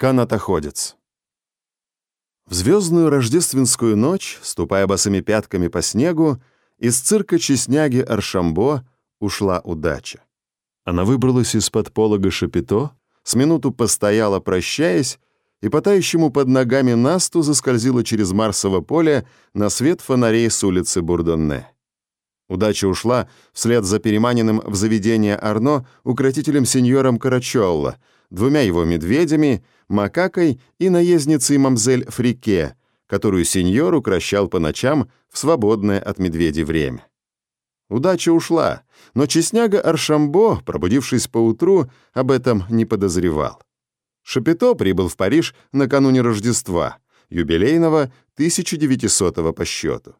Канатоходец. В звездную рождественскую ночь, ступая босыми пятками по снегу, из цирка Чесняги Аршамбо ушла удача. Она выбралась из-под полога Шапито, с минуту постояла, прощаясь, и по тающему под ногами Насту заскользила через Марсово поле на свет фонарей с улицы Бурдонне. Удача ушла вслед за переманенным в заведение Арно укротителем сеньором Карачолло, двумя его медведями, макакой и наездницей мамзель Фрике, которую сеньор укращал по ночам в свободное от медведей время. Удача ушла, но Чесняга Аршамбо, пробудившись поутру, об этом не подозревал. Шапито прибыл в Париж накануне Рождества, юбилейного 1900 по счету.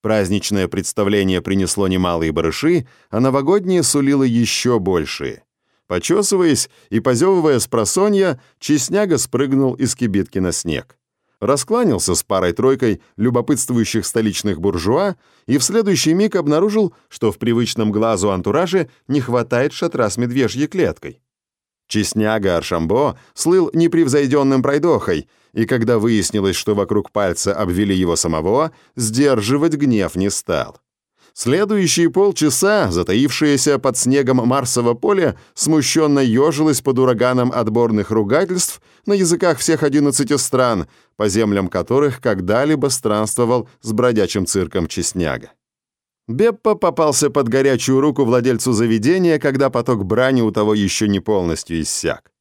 Праздничное представление принесло немалые барыши, а новогоднее сулило еще большие. Почесываясь и позевывая с просонья, Чесняга спрыгнул из кибитки на снег. Раскланялся с парой-тройкой любопытствующих столичных буржуа и в следующий миг обнаружил, что в привычном глазу антураже не хватает шатра с медвежьей клеткой. Чесняга Аршамбо слыл непревзойденным пройдохой, и когда выяснилось, что вокруг пальца обвели его самого, сдерживать гнев не стал. Следующие полчаса, затаившееся под снегом Марсово поле, смущенно ежилось под ураганом отборных ругательств на языках всех одиннадцати стран, по землям которых когда-либо странствовал с бродячим цирком Чесняга. Беппа попался под горячую руку владельцу заведения, когда поток брани у того еще не полностью иссяк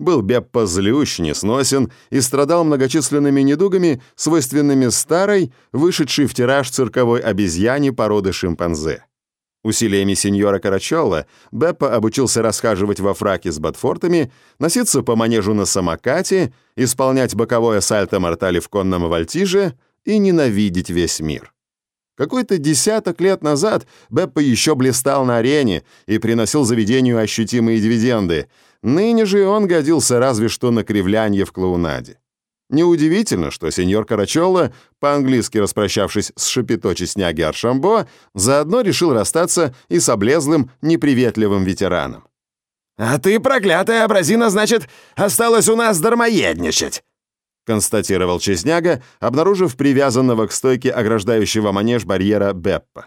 был Беппа злющ, несносен и страдал многочисленными недугами, свойственными старой, вышедшей в тираж цирковой обезьяне породы шимпанзе. Усилиями сеньора Карачелла Беппа обучился расхаживать во фраке с ботфортами, носиться по манежу на самокате, исполнять боковое сальто-мортали в конном вольтиже и ненавидеть весь мир. Какой-то десяток лет назад Беппа еще блистал на арене и приносил заведению ощутимые дивиденды. Ныне же он годился разве что на кривлянье в клоунаде. Неудивительно, что сеньор Карачелло, по-английски распрощавшись с шапито сняги Аршамбо, заодно решил расстаться и с облезлым, неприветливым ветераном. «А ты, проклятая абразина, значит, осталась у нас дармоедничать!» констатировал Чесняга, обнаружив привязанного к стойке ограждающего манеж барьера Беппа.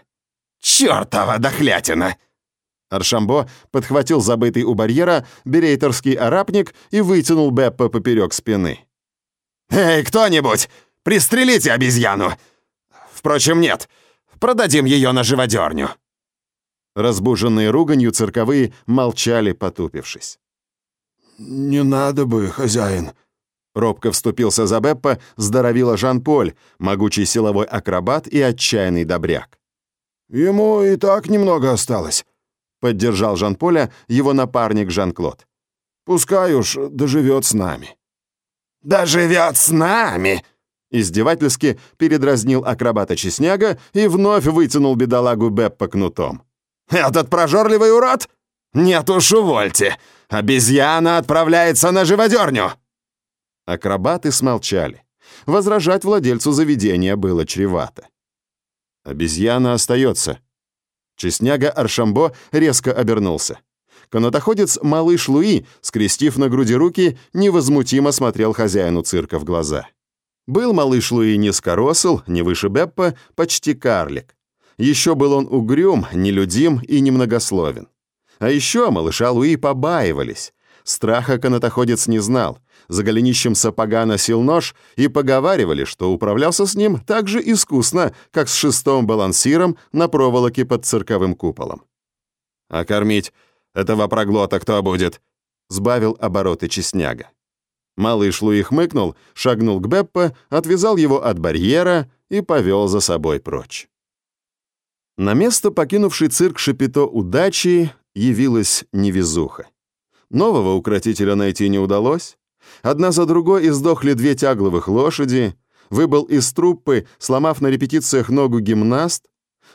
«Чёртова дохлятина!» Аршамбо подхватил забытый у барьера берейтерский арапник и вытянул Беппа поперек спины. «Эй, кто-нибудь! Пристрелите обезьяну! Впрочем, нет, продадим ее на живодерню!» Разбуженные руганью цирковые молчали, потупившись. «Не надо бы, хозяин», Робко вступился за Беппа здоровила Жан-Поль, могучий силовой акробат и отчаянный добряк. «Ему и так немного осталось», — поддержал Жан-Поля его напарник Жан-Клод. «Пускай уж доживет с нами». «Доживет с нами!» Издевательски передразнил акробата Чесняга и вновь вытянул бедолагу Беппа кнутом. «Этот прожорливый урод? Нет уж, увольте! Обезьяна отправляется на живодерню!» Акробаты смолчали. Возражать владельцу заведения было чревато. Обезьяна остается. Чесняга Аршамбо резко обернулся. Канатоходец малыш Луи, скрестив на груди руки, невозмутимо смотрел хозяину цирка в глаза. Был малыш Луи низкоросл, не выше Беппа, почти карлик. Еще был он угрюм, нелюдим и немногословен. А еще малыша Луи побаивались. Страха канатоходец не знал, за голенищем сапога носил нож и поговаривали, что управлялся с ним так же искусно, как с шестом балансиром на проволоке под цирковым куполом. «А кормить этого проглота кто будет?» — сбавил обороты честняга. Малыш Луи хмыкнул, шагнул к Беппе, отвязал его от барьера и повел за собой прочь. На место покинувший цирк Шапито удачи явилась невезуха. Нового укротителя найти не удалось. Одна за другой издохли две тягловых лошади, выбыл из труппы, сломав на репетициях ногу гимнаст,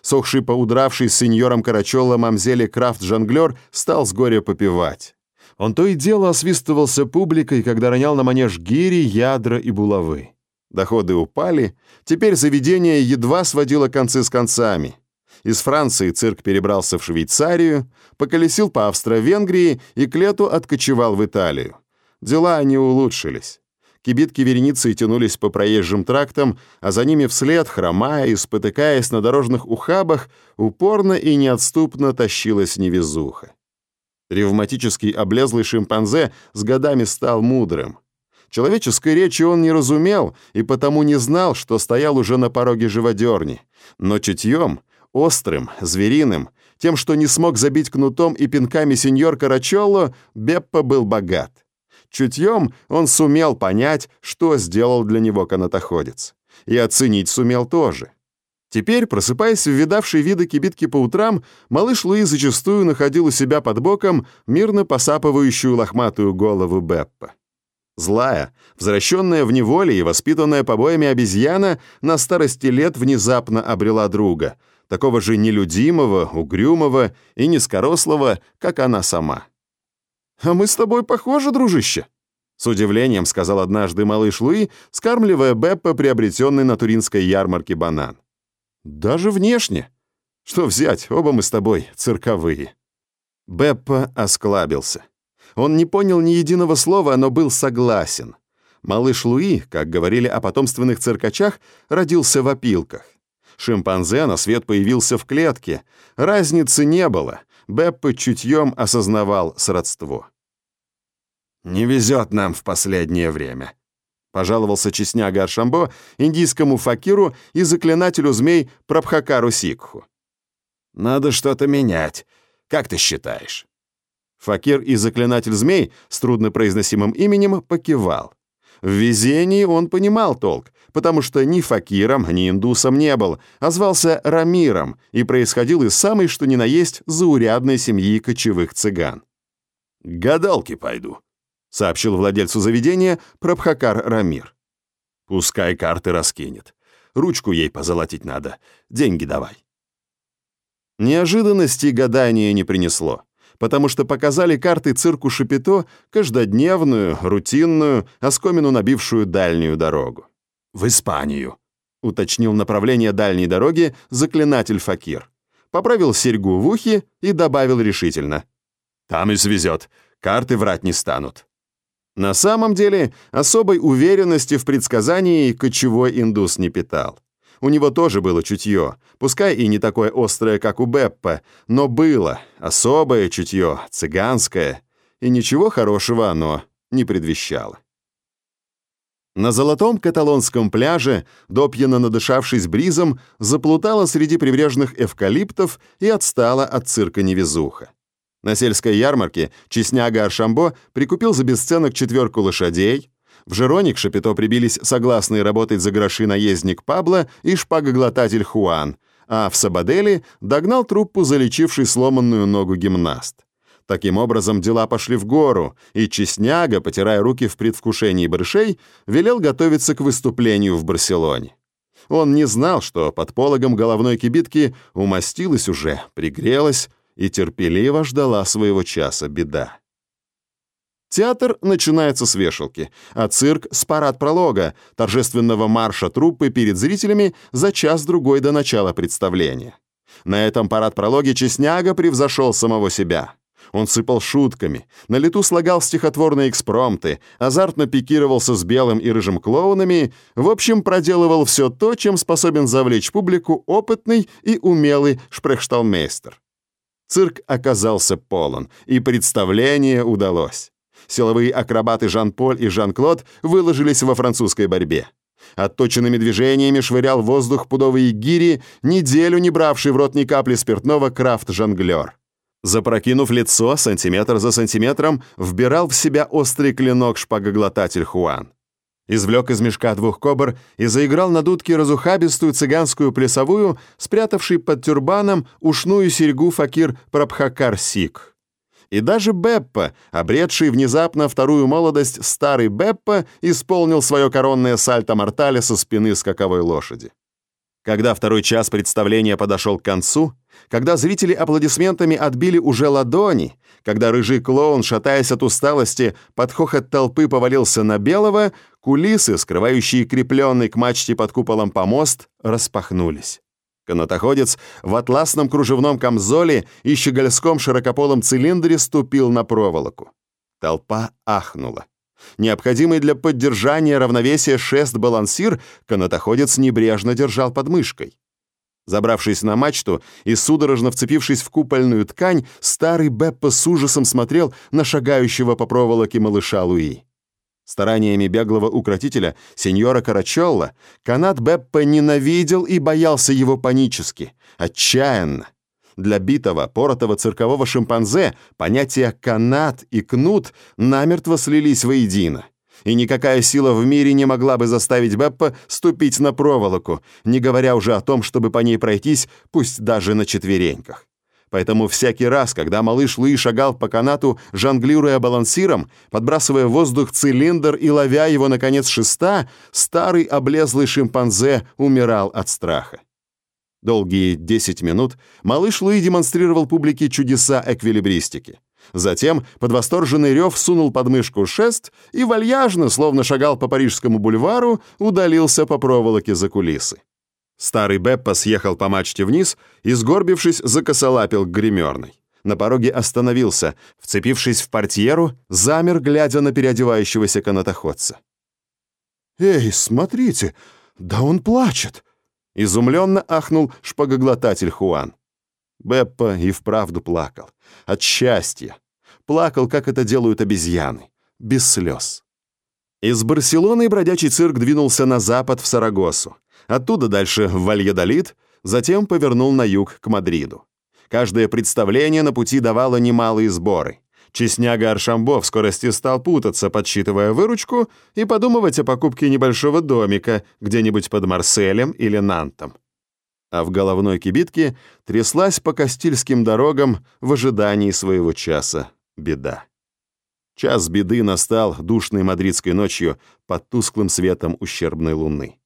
сохший поудравший с сеньором Карачелло мамзели крафт-жонглер стал с горя попивать. Он то и дело освистывался публикой, когда ронял на манеж гири, ядра и булавы. Доходы упали, теперь заведение едва сводило концы с концами. Из Франции цирк перебрался в Швейцарию, поколесил по Австро-Венгрии и к лету откочевал в Италию. Дела не улучшились. Кибитки вереницей тянулись по проезжим трактам, а за ними вслед, хромая и спотыкаясь на дорожных ухабах, упорно и неотступно тащилась невезуха. Ревматический облезлый шимпанзе с годами стал мудрым. Человеческой речи он не разумел и потому не знал, что стоял уже на пороге живодерни. Но чутьем, острым, звериным, тем, что не смог забить кнутом и пинками сеньор Карачелло, Беппа был богат. Чутьем он сумел понять, что сделал для него канатоходец. И оценить сумел тоже. Теперь, просыпаясь в видавшей виды кибитки по утрам, малыш Луи зачастую находил у себя под боком мирно посапывающую лохматую голову Беппа. Злая, возвращенная в неволе и воспитанная побоями обезьяна на старости лет внезапно обрела друга, такого же нелюдимого, угрюмого и низкорослого, как она сама. «А мы с тобой похожи, дружище?» С удивлением сказал однажды малыш Луи, скармливая Беппа приобретенный на туринской ярмарке банан. «Даже внешне. Что взять, оба мы с тобой цирковые». Беппа осклабился. Он не понял ни единого слова, но был согласен. Малыш Луи, как говорили о потомственных циркачах, родился в опилках. Шимпанзе на свет появился в клетке. Разницы не было. Беппа чутьем осознавал сродство. «Не везет нам в последнее время», — пожаловался Чесняга Аршамбо индийскому факиру и заклинателю змей Прабхакару Сикху. «Надо что-то менять. Как ты считаешь?» Факир и заклинатель змей с труднопроизносимым именем покивал. В везении он понимал толк, потому что ни факиром, ни индусом не был, а звался Рамиром и происходил из самой что ни на есть заурядной семьи кочевых цыган. «Гадалки пойду», — сообщил владельцу заведения Прабхакар Рамир. «Пускай карты раскинет. Ручку ей позолотить надо. Деньги давай». Неожиданности гадание не принесло потому что показали карты цирку Шапито каждодневную, рутинную, оскомину набившую дальнюю дорогу. «В Испанию», — уточнил направление дальней дороги заклинатель Факир. Поправил серьгу в ухе и добавил решительно. «Там и свезет. Карты врать не станут». На самом деле, особой уверенности в предсказании кочевой индус не питал. У него тоже было чутье, пускай и не такое острое, как у Беппа, но было особое чутье, цыганское, и ничего хорошего оно не предвещало. На золотом каталонском пляже, допьяно надышавшись бризом, заплутала среди прибрежных эвкалиптов и отстала от цирка невезуха. На сельской ярмарке Чесняга Аршамбо прикупил за бесценок четверку лошадей, в Жероне к Шапито прибились согласные работать за гроши наездник Пабло и шпагоглотатель Хуан, а в Сабадели догнал труппу, залечивший сломанную ногу гимнаст. Таким образом, дела пошли в гору, и Чесняга, потирая руки в предвкушении барышей, велел готовиться к выступлению в Барселоне. Он не знал, что под пологом головной кибитки умастилась уже, пригрелась и терпеливо ждала своего часа беда. Театр начинается с вешалки, а цирк — с парад-пролога, торжественного марша труппы перед зрителями за час-другой до начала представления. На этом парад-прологе Чесняга превзошел самого себя. Он сыпал шутками, на лету слагал стихотворные экспромты, азартно пикировался с белым и рыжим клоунами, в общем, проделывал все то, чем способен завлечь публику опытный и умелый шпрехшталмейстер. Цирк оказался полон, и представление удалось силовые акробаты Жан-Поль и Жан-Клод выложились во французской борьбе. Отточенными движениями швырял в воздух пудовые гири, неделю не бравший в рот ни капли спиртного крафт-жонглер. Запрокинув лицо сантиметр за сантиметром, вбирал в себя острый клинок шпагоглотатель Хуан. Извлек из мешка двух кобр и заиграл на дудке разухабистую цыганскую плясовую, спрятавший под тюрбаном ушную серьгу факир Прабхакар Сик. И даже Беппа, обретший внезапно вторую молодость, старый Беппа исполнил свое коронное сальто-мортале со спины скаковой лошади. Когда второй час представления подошел к концу, когда зрители аплодисментами отбили уже ладони, когда рыжий клоун, шатаясь от усталости, под хохот толпы повалился на белого, кулисы, скрывающие крепленный к мачте под куполом помост, распахнулись. Канатоходец в атласном кружевном камзоле и щегольском широкополом цилиндре ступил на проволоку. Толпа ахнула. Необходимый для поддержания равновесия шест-балансир канатоходец небрежно держал под мышкой. Забравшись на мачту и судорожно вцепившись в купольную ткань, старый Беппо с ужасом смотрел на шагающего по проволоке малыша Луи. Стараниями беглого укротителя, сеньора Карачелла, канат Беппо ненавидел и боялся его панически, отчаянно. Для битого, поротого циркового шимпанзе понятия «канат» и «кнут» намертво слились воедино. И никакая сила в мире не могла бы заставить Беппа ступить на проволоку, не говоря уже о том, чтобы по ней пройтись, пусть даже на четвереньках. Поэтому всякий раз, когда малыш Луи шагал по канату, жонглируя балансиром, подбрасывая в воздух цилиндр и ловя его, наконец, шеста, старый облезлый шимпанзе умирал от страха. Долгие 10 минут малыш Луи демонстрировал публике чудеса эквилибристики. Затем под восторженный рев сунул под мышку шест и вальяжно, словно шагал по Парижскому бульвару, удалился по проволоке за кулисы. Старый Беппа съехал по мачте вниз и, сгорбившись, закосолапил к гримерной. На пороге остановился, вцепившись в портьеру, замер, глядя на переодевающегося канатоходца. «Эй, смотрите, да он плачет!» Изумленно ахнул шпагоглотатель Хуан. Беппа и вправду плакал. От счастья. Плакал, как это делают обезьяны. Без слез. Из Барселоны бродячий цирк двинулся на запад в Сарагосу. Оттуда дальше в Вальядолид, затем повернул на юг к Мадриду. Каждое представление на пути давало немалые сборы. Честняга Аршамбо в скорости стал путаться, подсчитывая выручку и подумывать о покупке небольшого домика где-нибудь под Марселем или Нантом. А в головной кибитке тряслась по Кастильским дорогам в ожидании своего часа беда. Час беды настал душной мадридской ночью под тусклым светом ущербной луны.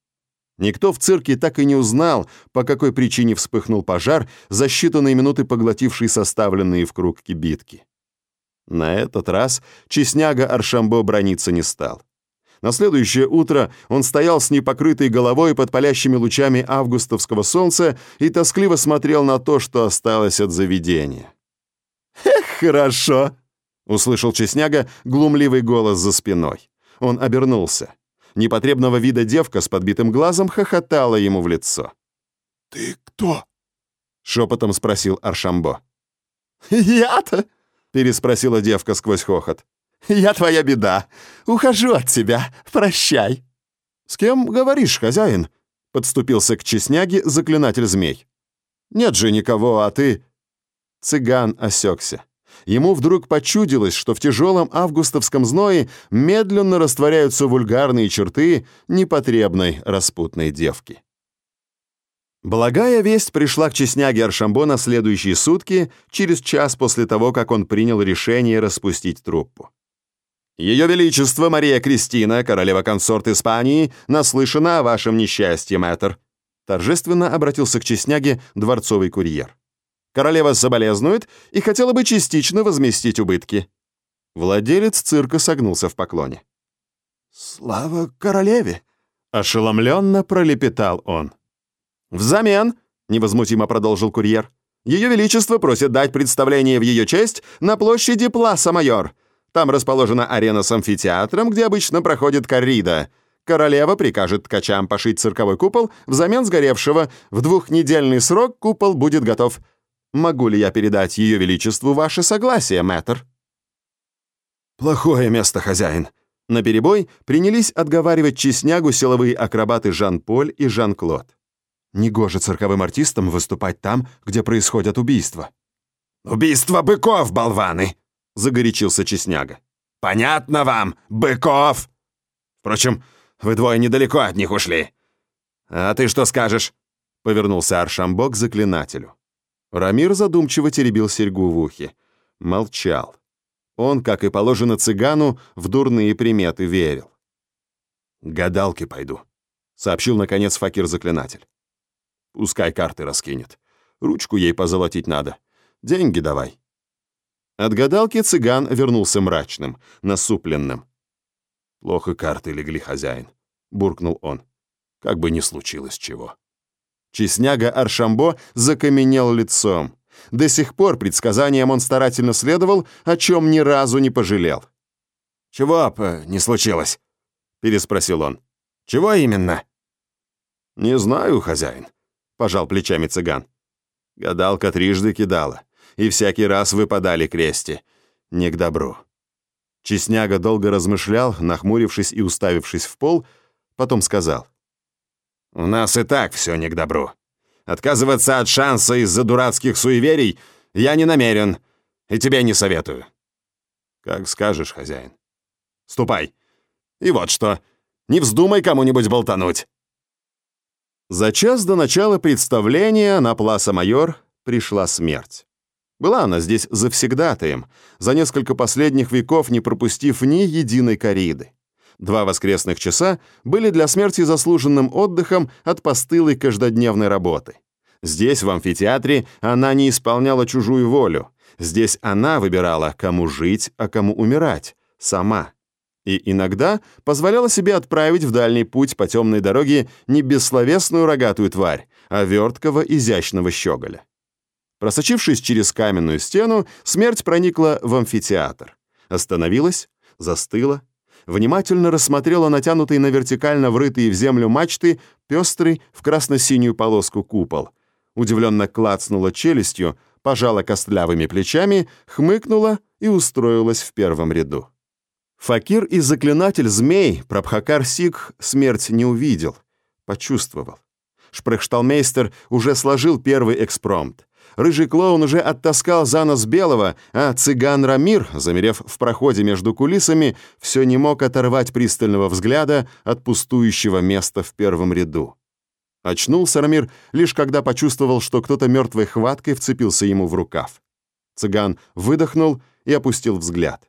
Никто в цирке так и не узнал, по какой причине вспыхнул пожар, за считанные минуты поглотивший составленные в круг кибитки. На этот раз Чесняга Аршамбо брониться не стал. На следующее утро он стоял с непокрытой головой под палящими лучами августовского солнца и тоскливо смотрел на то, что осталось от заведения. «Эх, хорошо!» — услышал Чесняга глумливый голос за спиной. Он обернулся. Непотребного вида девка с подбитым глазом хохотала ему в лицо. «Ты кто?» — шепотом спросил Аршамбо. «Я-то?» переспросила девка сквозь хохот. «Я твоя беда. Ухожу от тебя. Прощай». «С кем говоришь, хозяин?» Подступился к честняге заклинатель змей. «Нет же никого, а ты...» Цыган осекся. Ему вдруг почудилось, что в тяжелом августовском зное медленно растворяются вульгарные черты непотребной распутной девки. Благая весть пришла к Чесняге Аршамбо на следующие сутки, через час после того, как он принял решение распустить труппу. «Ее Величество Мария Кристина, королева-консорт Испании, наслышана о вашем несчастье, мэтр», торжественно обратился к Чесняге дворцовый курьер. «Королева соболезнует и хотела бы частично возместить убытки». Владелец цирка согнулся в поклоне. «Слава королеве!» — ошеломленно пролепетал он. «Взамен», — невозмутимо продолжил курьер, «Ее Величество просит дать представление в ее честь на площади Пласа-Майор. Там расположена арена с амфитеатром, где обычно проходит коррида. Королева прикажет ткачам пошить цирковой купол взамен сгоревшего. В двухнедельный срок купол будет готов. Могу ли я передать Ее Величеству ваше согласие, мэтр?» «Плохое место, хозяин», на перебой принялись отговаривать честнягу силовые акробаты Жан-Поль и Жан-Клод. Негоже цирковым артистам выступать там, где происходят убийства. «Убийство быков, болваны!» — загорячился Чесняга. «Понятно вам, быков!» «Впрочем, вы двое недалеко от них ушли. А ты что скажешь?» — повернулся Аршамбо к заклинателю. Рамир задумчиво теребил серьгу в ухе. Молчал. Он, как и положено цыгану, в дурные приметы верил. «Гадалки пойду», — сообщил, наконец, факир-заклинатель. Пускай карты раскинет. Ручку ей позолотить надо. Деньги давай». От гадалки цыган вернулся мрачным, насупленным. «Плохо карты легли, хозяин», — буркнул он. «Как бы ни случилось чего». Чесняга Аршамбо закаменел лицом. До сих пор предсказаниям он старательно следовал, о чем ни разу не пожалел. «Чего б не случилось?» — переспросил он. «Чего именно?» «Не знаю, хозяин», — пожал плечами цыган. Гадалка трижды кидала, и всякий раз выпадали крести. Не к добру. Чесняга долго размышлял, нахмурившись и уставившись в пол, потом сказал. «У нас и так все не к добру. Отказываться от шанса из-за дурацких суеверий я не намерен, и тебе не советую». «Как скажешь, хозяин». «Ступай. И вот что, не вздумай кому-нибудь болтануть». За час до начала представления на Пласа-Майор пришла смерть. Была она здесь завсегдатаем, за несколько последних веков не пропустив ни единой кориды. Два воскресных часа были для смерти заслуженным отдыхом от постылой каждодневной работы. Здесь, в амфитеатре, она не исполняла чужую волю. Здесь она выбирала, кому жить, а кому умирать. Сама. И иногда позволяла себе отправить в дальний путь по темной дороге не бессловесную рогатую тварь, а верткого изящного щеголя. Просочившись через каменную стену, смерть проникла в амфитеатр. Остановилась, застыла, внимательно рассмотрела натянутый на вертикально врытые в землю мачты пестрый в красно-синюю полоску купол. Удивленно клацнула челюстью, пожала костлявыми плечами, хмыкнула и устроилась в первом ряду. Факир и заклинатель змей Прабхакар Сик смерть не увидел, почувствовал. Шпрехшталмейстер уже сложил первый экспромт. Рыжий клоун уже оттаскал за нос белого, а цыган Рамир, замерев в проходе между кулисами, все не мог оторвать пристального взгляда от пустующего места в первом ряду. Очнулся Рамир лишь когда почувствовал, что кто-то мертвой хваткой вцепился ему в рукав. Цыган выдохнул и опустил взгляд.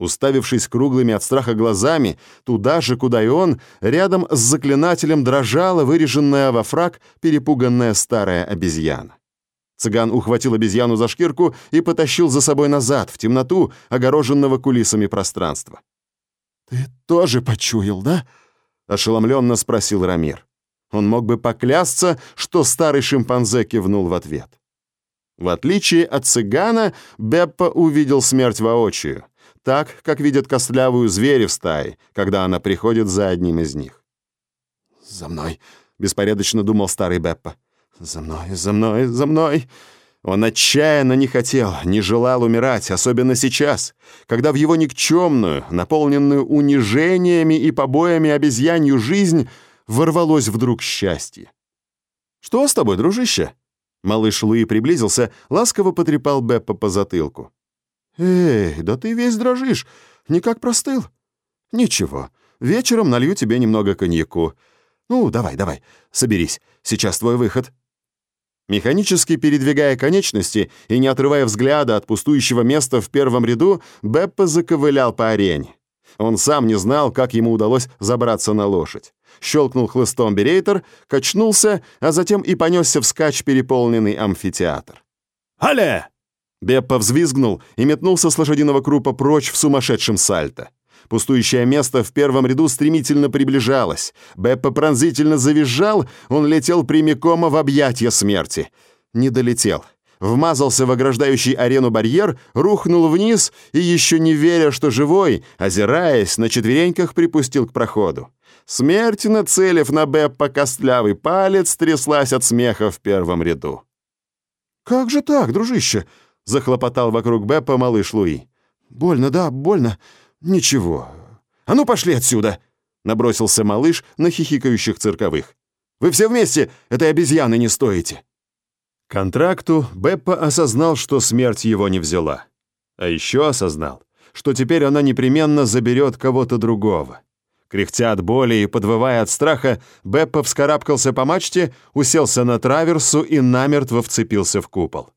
Уставившись круглыми от страха глазами, туда же, куда и он, рядом с заклинателем дрожала выреженная во фраг перепуганная старая обезьяна. Цыган ухватил обезьяну за шкирку и потащил за собой назад, в темноту, огороженного кулисами пространства. «Ты тоже почуял, да?» — ошеломленно спросил Рамир. Он мог бы поклясться, что старый шимпанзе кивнул в ответ. В отличие от цыгана, Беппа увидел смерть воочию, так, как видят костлявую звери в стае, когда она приходит за одним из них. «За мной», — беспорядочно думал старый Беппа. «За мной, за мной, за мной!» Он отчаянно не хотел, не желал умирать, особенно сейчас, когда в его никчемную, наполненную унижениями и побоями обезьянью жизнь ворвалось вдруг счастье. «Что с тобой, дружище?» Малыш Луи приблизился, ласково потрепал Беппа по затылку. «Эй, да ты весь дрожишь, никак простыл». «Ничего, вечером налью тебе немного коньяку. Ну, давай, давай, соберись, сейчас твой выход». Механически передвигая конечности и не отрывая взгляда от пустующего места в первом ряду, Беппа заковылял по арене. Он сам не знал, как ему удалось забраться на лошадь. Щелкнул хлыстом берейтер, качнулся, а затем и понесся вскачь переполненный амфитеатр. «Але!» Беппа взвизгнул и метнулся с лошадиного крупа прочь в сумасшедшем сальто. Пустующее место в первом ряду стремительно приближалось. Беппа пронзительно завизжал, он летел прямиком в объятия смерти. Не долетел. Вмазался в ограждающий арену барьер, рухнул вниз и, еще не веря, что живой, озираясь, на четвереньках припустил к проходу. Смерть, нацелив на Беппа костлявый палец, тряслась от смеха в первом ряду. «Как же так, дружище?» — захлопотал вокруг Беппа малыш Луи. «Больно, да, больно. «Ничего. А ну пошли отсюда!» — набросился малыш на хихикающих цирковых. «Вы все вместе этой обезьяны не стоите!» контракту Беппа осознал, что смерть его не взяла. А еще осознал, что теперь она непременно заберет кого-то другого. Кряхтя от боли и подвывая от страха, Беппа вскарабкался по мачте, уселся на траверсу и намертво вцепился в купол.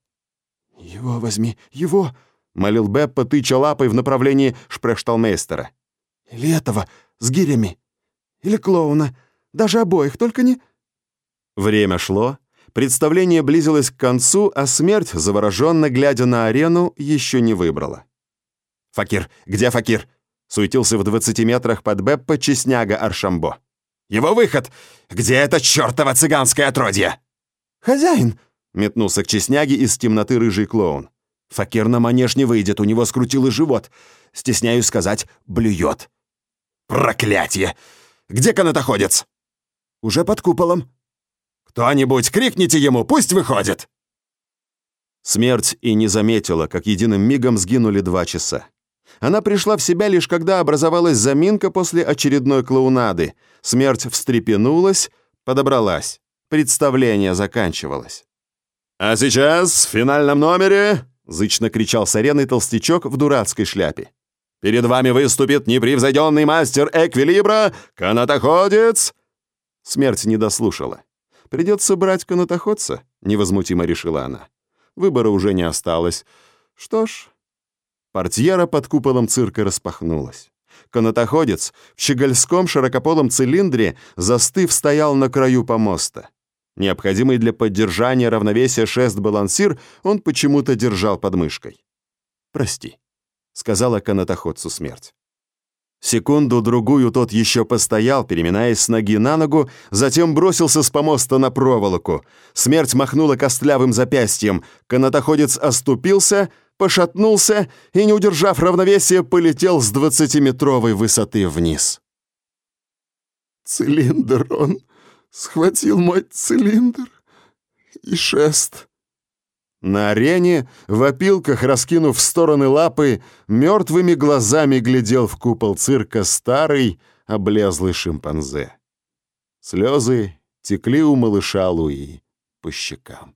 «Его возьми, его!» — молил Беппа, тыча лапой в направлении шпрехшталмейстера. «Или этого, с гирями. Или клоуна. Даже обоих, только не...» Время шло, представление близилось к концу, а смерть, завороженно глядя на арену, еще не выбрала. «Факир! Где Факир?» — суетился в двадцати метрах под Беппа Чесняга Аршамбо. «Его выход! Где это чертово цыганское отродье?» «Хозяин!» — метнулся к Чесняге из темноты рыжий клоун. Факир на манеж не выйдет, у него скрутило живот. Стесняюсь сказать, блюет. Проклятие! Где канатоходец? Уже под куполом. Кто-нибудь крикните ему, пусть выходит. Смерть и не заметила, как единым мигом сгинули два часа. Она пришла в себя лишь когда образовалась заминка после очередной клоунады. Смерть встрепенулась, подобралась. Представление заканчивалось. «А сейчас в финальном номере», — зычно кричал с арены толстячок в дурацкой шляпе. «Перед вами выступит непревзойденный мастер эквилибра, канатоходец!» Смерть не дослушала. «Придется брать канатоходца», — невозмутимо решила она. Выбора уже не осталось. Что ж... Портьера под куполом цирка распахнулась. Канатоходец в щегольском широкополом цилиндре, застыв, стоял на краю помоста. Необходимый для поддержания равновесия шест-балансир он почему-то держал под мышкой. «Прости», — сказала канатоходцу смерть. Секунду-другую тот еще постоял, переминаясь с ноги на ногу, затем бросился с помоста на проволоку. Смерть махнула костлявым запястьем. Канатоходец оступился, пошатнулся и, не удержав равновесия, полетел с двадцатиметровой высоты вниз. «Цилиндр он!» Схватил мой цилиндр и шест. На арене, в опилках, раскинув в стороны лапы, мертвыми глазами глядел в купол цирка старый, облезлый шимпанзе. Слезы текли у малыша Луи по щекам.